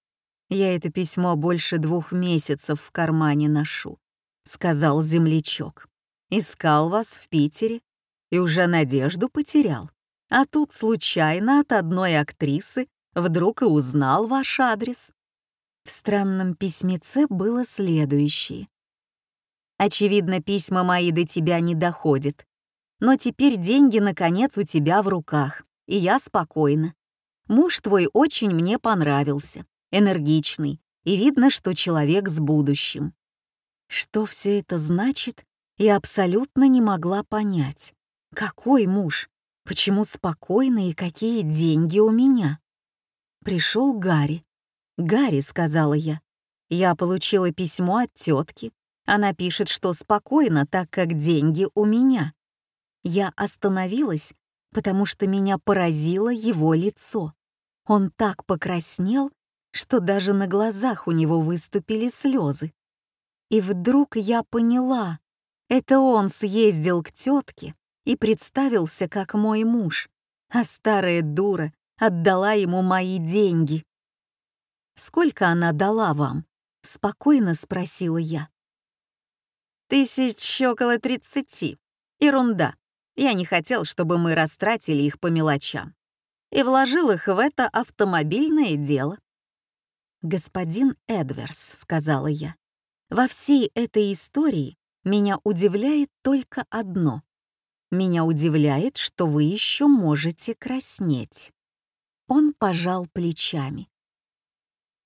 Я это письмо больше двух месяцев в кармане ношу, сказал землячок. Искал вас в Питере и уже надежду потерял. А тут случайно от одной актрисы вдруг и узнал ваш адрес. В странном письмеце было следующее. «Очевидно, письма мои до тебя не доходят. Но теперь деньги, наконец, у тебя в руках, и я спокойна. Муж твой очень мне понравился, энергичный, и видно, что человек с будущим. Что все это значит, и абсолютно не могла понять, какой муж, почему спокойно и какие деньги у меня. Пришел Гарри. «Гарри», — сказала я, — «я получила письмо от тетки. Она пишет, что спокойно, так как деньги у меня». Я остановилась, потому что меня поразило его лицо. Он так покраснел, что даже на глазах у него выступили слезы. И вдруг я поняла, это он съездил к тетке и представился как мой муж, а старая дура отдала ему мои деньги. «Сколько она дала вам?» — спокойно спросила я. «Тысяч около тридцати. Ерунда. Я не хотел, чтобы мы растратили их по мелочам. И вложил их в это автомобильное дело. «Господин Эдверс», — сказала я, — «во всей этой истории меня удивляет только одно. Меня удивляет, что вы еще можете краснеть». Он пожал плечами.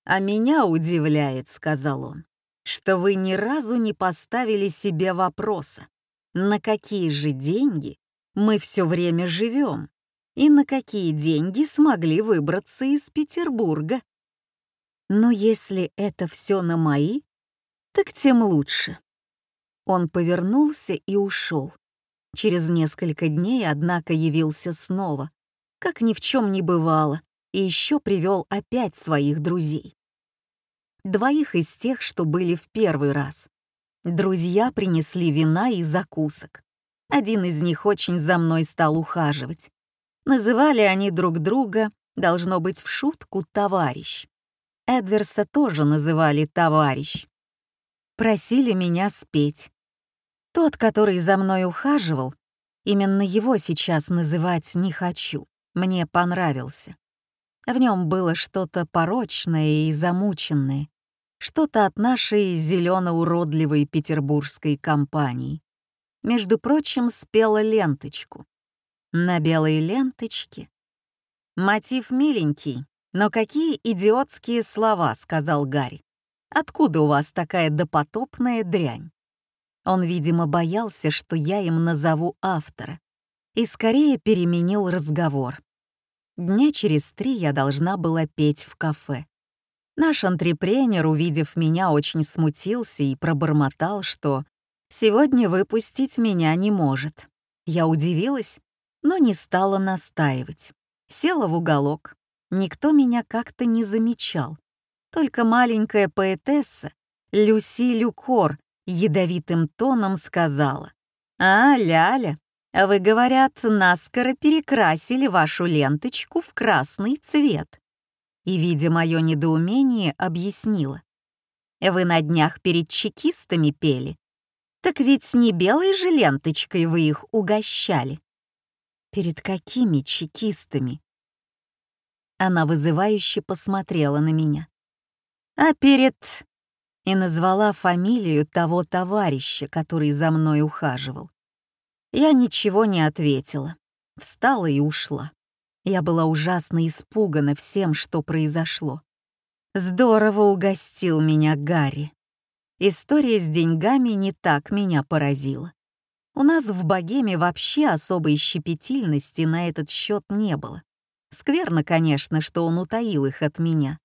«А меня удивляет», — сказал он, — «что вы ни разу не поставили себе вопроса, на какие же деньги мы все время живем и на какие деньги смогли выбраться из Петербурга. Но если это все на мои, так тем лучше. Он повернулся и ушел. Через несколько дней, однако, явился снова, как ни в чем не бывало, и еще привел опять своих друзей. Двоих из тех, что были в первый раз. Друзья принесли вина и закусок. Один из них очень за мной стал ухаживать. Называли они друг друга, должно быть, в шутку «товарищ». Эдверса тоже называли «товарищ». Просили меня спеть. Тот, который за мной ухаживал, именно его сейчас называть не хочу, мне понравился. В нем было что-то порочное и замученное, что-то от нашей зелено-уродливой петербургской компании. Между прочим, спела ленточку. На белой ленточке. Мотив миленький, «Но какие идиотские слова», — сказал Гарри. «Откуда у вас такая допотопная дрянь?» Он, видимо, боялся, что я им назову автора, и скорее переменил разговор. Дня через три я должна была петь в кафе. Наш антрепренер, увидев меня, очень смутился и пробормотал, что сегодня выпустить меня не может. Я удивилась, но не стала настаивать. Села в уголок, никто меня как-то не замечал. Только маленькая поэтесса Люси Люкор ядовитым тоном сказала. «А, Ляля, вы, говорят, наскоро перекрасили вашу ленточку в красный цвет». И, видя мое недоумение, объяснила. «Вы на днях перед чекистами пели. Так ведь не белой же ленточкой вы их угощали». «Перед какими чекистами?» Она вызывающе посмотрела на меня. А перед... И назвала фамилию того товарища, который за мной ухаживал. Я ничего не ответила. Встала и ушла. Я была ужасно испугана всем, что произошло. Здорово угостил меня Гарри. История с деньгами не так меня поразила. У нас в богеме вообще особой щепетильности на этот счет не было. Скверно, конечно, что он утаил их от меня.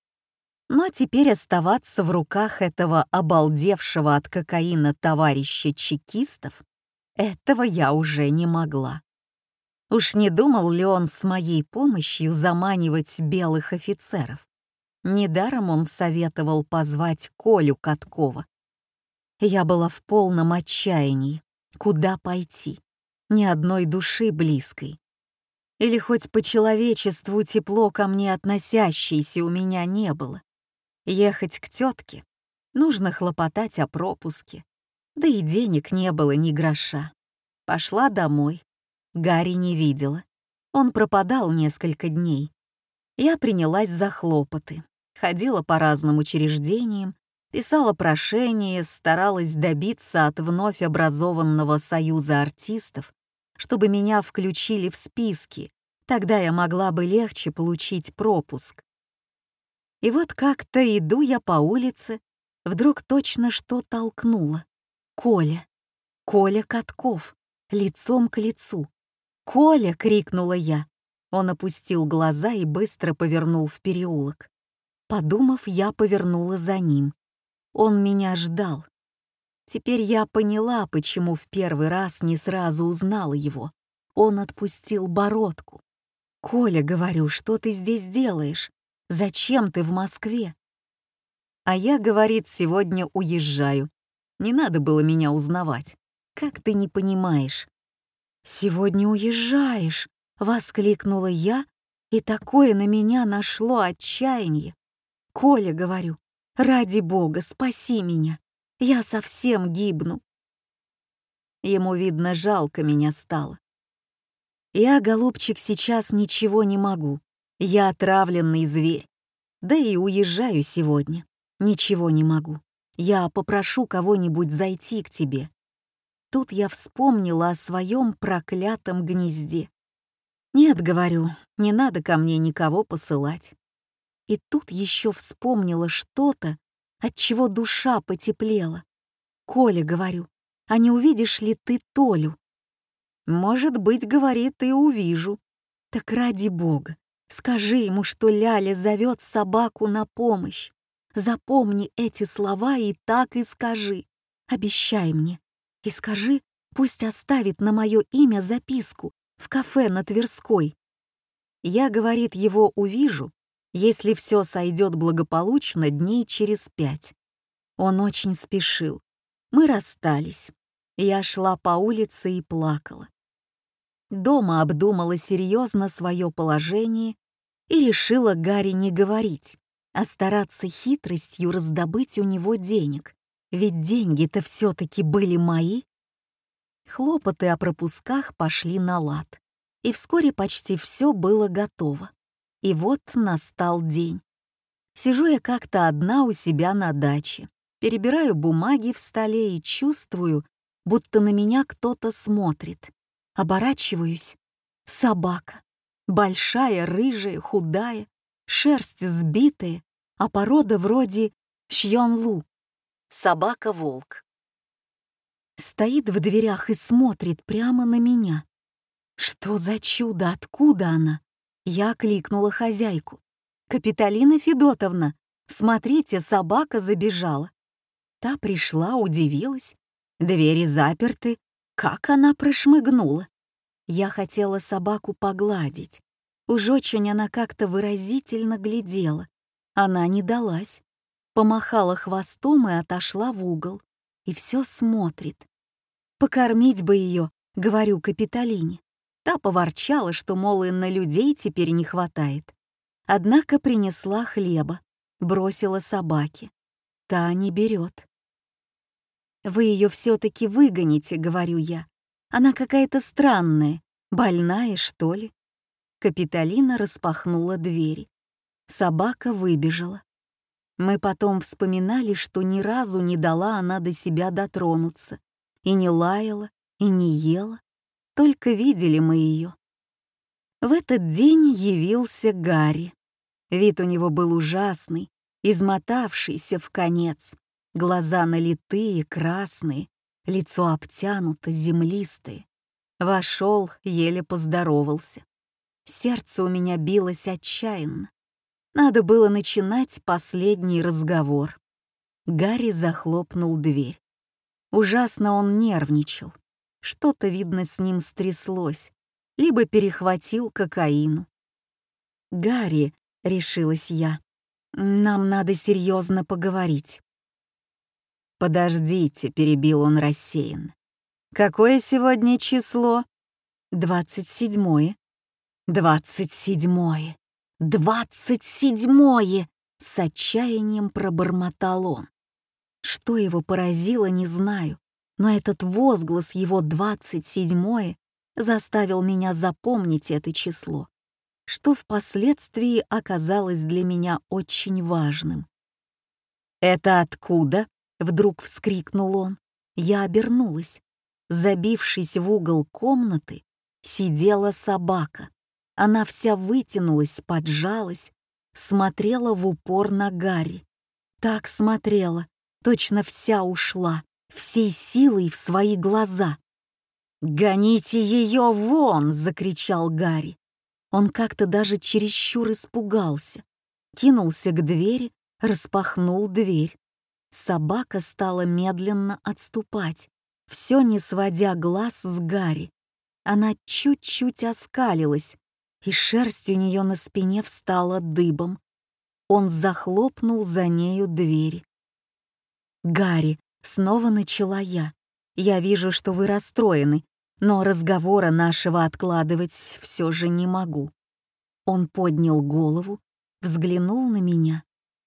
Но теперь оставаться в руках этого обалдевшего от кокаина товарища чекистов, этого я уже не могла. Уж не думал ли он с моей помощью заманивать белых офицеров? Недаром он советовал позвать Колю Каткова. Я была в полном отчаянии. Куда пойти? Ни одной души близкой или хоть по человечеству тепло ко мне относящейся у меня не было. Ехать к тетке нужно хлопотать о пропуске, да и денег не было ни гроша. Пошла домой. Гарри не видела. Он пропадал несколько дней. Я принялась за хлопоты, ходила по разным учреждениям, писала прошения, старалась добиться от вновь образованного союза артистов чтобы меня включили в списки, тогда я могла бы легче получить пропуск. И вот как-то иду я по улице, вдруг точно что толкнуло. Коля. Коля Катков. Лицом к лицу. «Коля!» — крикнула я. Он опустил глаза и быстро повернул в переулок. Подумав, я повернула за ним. Он меня ждал. Теперь я поняла, почему в первый раз не сразу узнала его. Он отпустил бородку. «Коля, говорю, что ты здесь делаешь? Зачем ты в Москве?» А я, говорит, сегодня уезжаю. Не надо было меня узнавать. Как ты не понимаешь? «Сегодня уезжаешь!» — воскликнула я, и такое на меня нашло отчаяние. «Коля, — говорю, — ради бога, спаси меня!» Я совсем гибну. Ему, видно, жалко меня стало. Я, голубчик, сейчас ничего не могу. Я отравленный зверь. Да и уезжаю сегодня. Ничего не могу. Я попрошу кого-нибудь зайти к тебе. Тут я вспомнила о своем проклятом гнезде. Нет, говорю, не надо ко мне никого посылать. И тут еще вспомнила что-то, от чего душа потеплела. Коля, говорю, а не увидишь ли ты Толю? Может быть, говорит, и увижу. Так ради бога, скажи ему, что Ляля зовет собаку на помощь. Запомни эти слова и так и скажи. Обещай мне. И скажи, пусть оставит на мое имя записку в кафе на Тверской. Я, говорит, его увижу, если все сойдет благополучно дней через пять. Он очень спешил. Мы расстались. Я шла по улице и плакала. Дома обдумала серьезно свое положение и решила Гарри не говорить, а стараться хитростью раздобыть у него денег, ведь деньги-то все-таки были мои. Хлопоты о пропусках пошли на лад, и вскоре почти все было готово. И вот настал день. Сижу я как-то одна у себя на даче, перебираю бумаги в столе и чувствую, будто на меня кто-то смотрит. Оборачиваюсь. Собака. Большая, рыжая, худая, шерсть сбитая, а порода вроде Шьон-Лу. Собака-волк. Стоит в дверях и смотрит прямо на меня. Что за чудо, откуда она? Я кликнула хозяйку. «Капиталина Федотовна, смотрите, собака забежала». Та пришла, удивилась. Двери заперты, как она прошмыгнула? Я хотела собаку погладить. Уж очень она как-то выразительно глядела. Она не далась. Помахала хвостом и отошла в угол. И все смотрит. «Покормить бы ее», — говорю Капитолине. Та поворчала, что, мол, и на людей теперь не хватает. Однако принесла хлеба, бросила собаке. Та не берет. «Вы ее все-таки выгоните», — говорю я. «Она какая-то странная, больная, что ли?» Капитолина распахнула двери. Собака выбежала. Мы потом вспоминали, что ни разу не дала она до себя дотронуться. И не лаяла, и не ела. Только видели мы ее. В этот день явился Гарри. Вид у него был ужасный, измотавшийся в конец. Глаза налитые, красные, лицо обтянуто, землистое. Вошел, еле поздоровался. Сердце у меня билось отчаянно. Надо было начинать последний разговор. Гарри захлопнул дверь. Ужасно он нервничал. Что-то, видно, с ним стряслось, либо перехватил кокаину. «Гарри», — решилась я, — «нам надо серьезно поговорить». «Подождите», — перебил он рассеянно. «Какое сегодня число?» «Двадцать седьмое». «Двадцать седьмое! Двадцать седьмое!» С отчаянием пробормотал он. Что его поразило, не знаю, но этот возглас его двадцать седьмое заставил меня запомнить это число, что впоследствии оказалось для меня очень важным. «Это откуда?» Вдруг вскрикнул он. Я обернулась. Забившись в угол комнаты, сидела собака. Она вся вытянулась, поджалась, смотрела в упор на Гарри. Так смотрела, точно вся ушла, всей силой в свои глаза. «Гоните ее вон!» — закричал Гарри. Он как-то даже чересчур испугался. Кинулся к двери, распахнул дверь. Собака стала медленно отступать, все не сводя глаз с Гарри. Она чуть-чуть оскалилась, и шерсть у нее на спине встала дыбом. Он захлопнул за нею дверь. «Гарри», — снова начала я. «Я вижу, что вы расстроены, но разговора нашего откладывать все же не могу». Он поднял голову, взглянул на меня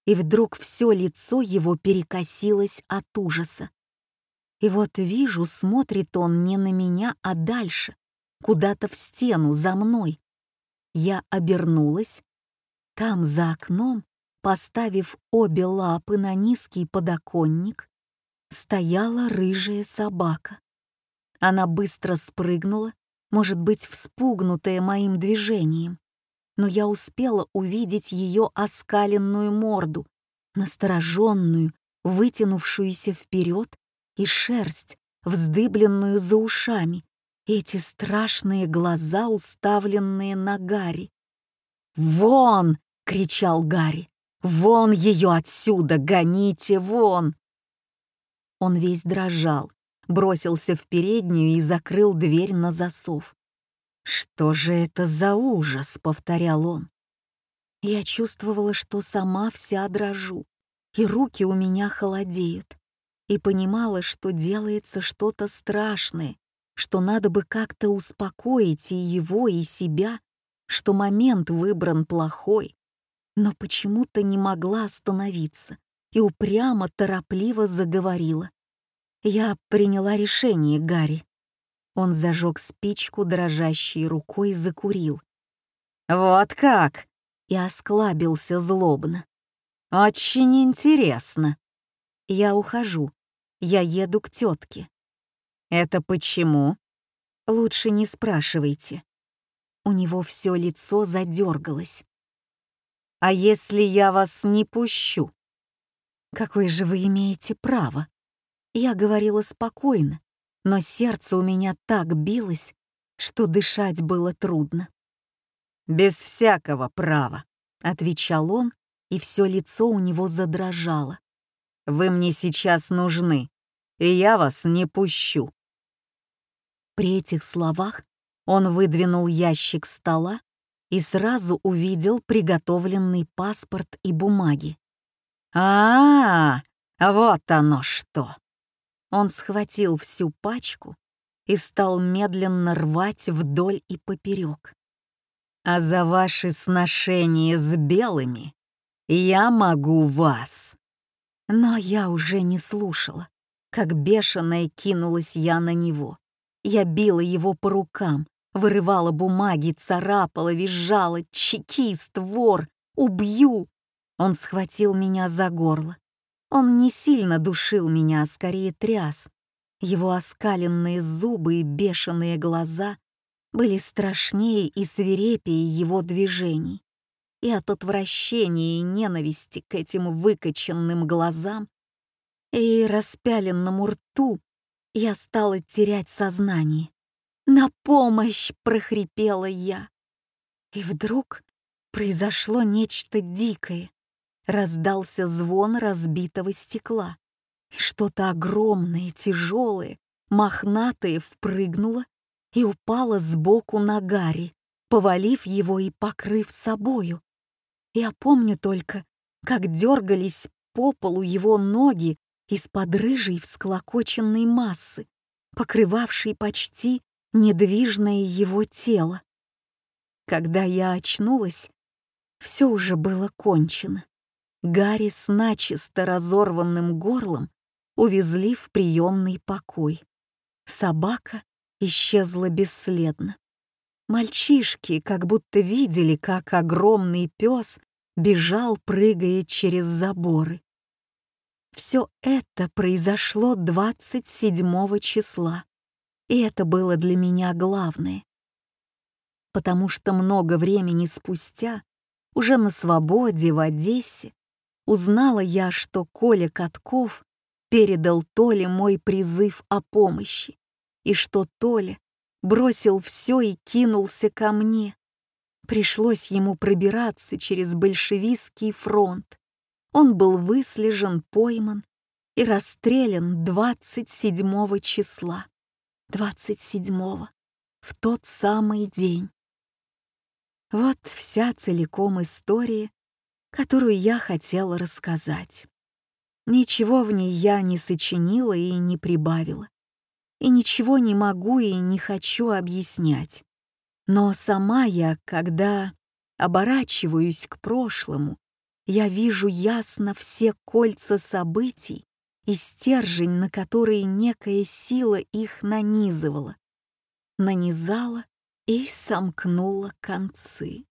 и вдруг все лицо его перекосилось от ужаса. И вот вижу, смотрит он не на меня, а дальше, куда-то в стену, за мной. Я обернулась. Там, за окном, поставив обе лапы на низкий подоконник, стояла рыжая собака. Она быстро спрыгнула, может быть, вспугнутая моим движением, но я успела увидеть ее оскаленную морду, настороженную, вытянувшуюся вперед, и шерсть, вздыбленную за ушами, эти страшные глаза, уставленные на Гарри. «Вон!» — кричал Гарри. «Вон ее отсюда! Гоните вон!» Он весь дрожал, бросился в переднюю и закрыл дверь на засов. «Что же это за ужас?» — повторял он. Я чувствовала, что сама вся дрожу, и руки у меня холодеют, и понимала, что делается что-то страшное, что надо бы как-то успокоить и его, и себя, что момент выбран плохой, но почему-то не могла остановиться и упрямо, торопливо заговорила. «Я приняла решение, Гарри». Он зажег спичку, дрожащей рукой закурил. «Вот как!» и осклабился злобно. «Очень интересно. Я ухожу. Я еду к тетке». «Это почему?» «Лучше не спрашивайте». У него все лицо задергалось. «А если я вас не пущу?» «Какое же вы имеете право?» Я говорила спокойно, но сердце у меня так билось, что дышать было трудно. «Без всякого права», — отвечал он, и все лицо у него задрожало. «Вы мне сейчас нужны, и я вас не пущу». При этих словах он выдвинул ящик стола и сразу увидел приготовленный паспорт и бумаги. А, -а, вот оно что!» Он схватил всю пачку и стал медленно рвать вдоль и поперек. «А за ваши сношения с белыми я могу вас!» Но я уже не слушала. Как бешеная кинулась я на него. Я била его по рукам, вырывала бумаги, царапала, визжала. «Чекист, вор! Убью!» Он схватил меня за горло. Он не сильно душил меня, а скорее тряс. Его оскаленные зубы и бешеные глаза были страшнее и свирепее его движений. И от отвращения и ненависти к этим выкоченным глазам и распяленному рту я стала терять сознание. «На помощь!» — прохрипела я. И вдруг произошло нечто дикое раздался звон разбитого стекла. Что-то огромное, тяжелое, мохнатое впрыгнуло и упало сбоку на Гарри, повалив его и покрыв собою. Я помню только, как дергались по полу его ноги из-под рыжей всклокоченной массы, покрывавшей почти недвижное его тело. Когда я очнулась, все уже было кончено. Гарри с начисто разорванным горлом увезли в приемный покой. Собака исчезла бесследно. Мальчишки как будто видели, как огромный пес бежал, прыгая через заборы. Все это произошло 27 числа, и это было для меня главное. Потому что много времени спустя, уже на свободе в Одессе, узнала я, что Коля Катков передал Толе мой призыв о помощи, и что Толя бросил все и кинулся ко мне. Пришлось ему пробираться через большевистский фронт. Он был выслежен, пойман и расстрелян 27 числа. 27-го, в тот самый день. Вот вся целиком история которую я хотела рассказать. Ничего в ней я не сочинила и не прибавила. И ничего не могу и не хочу объяснять. Но сама я, когда оборачиваюсь к прошлому, я вижу ясно все кольца событий и стержень, на которые некая сила их нанизывала, нанизала и сомкнула концы.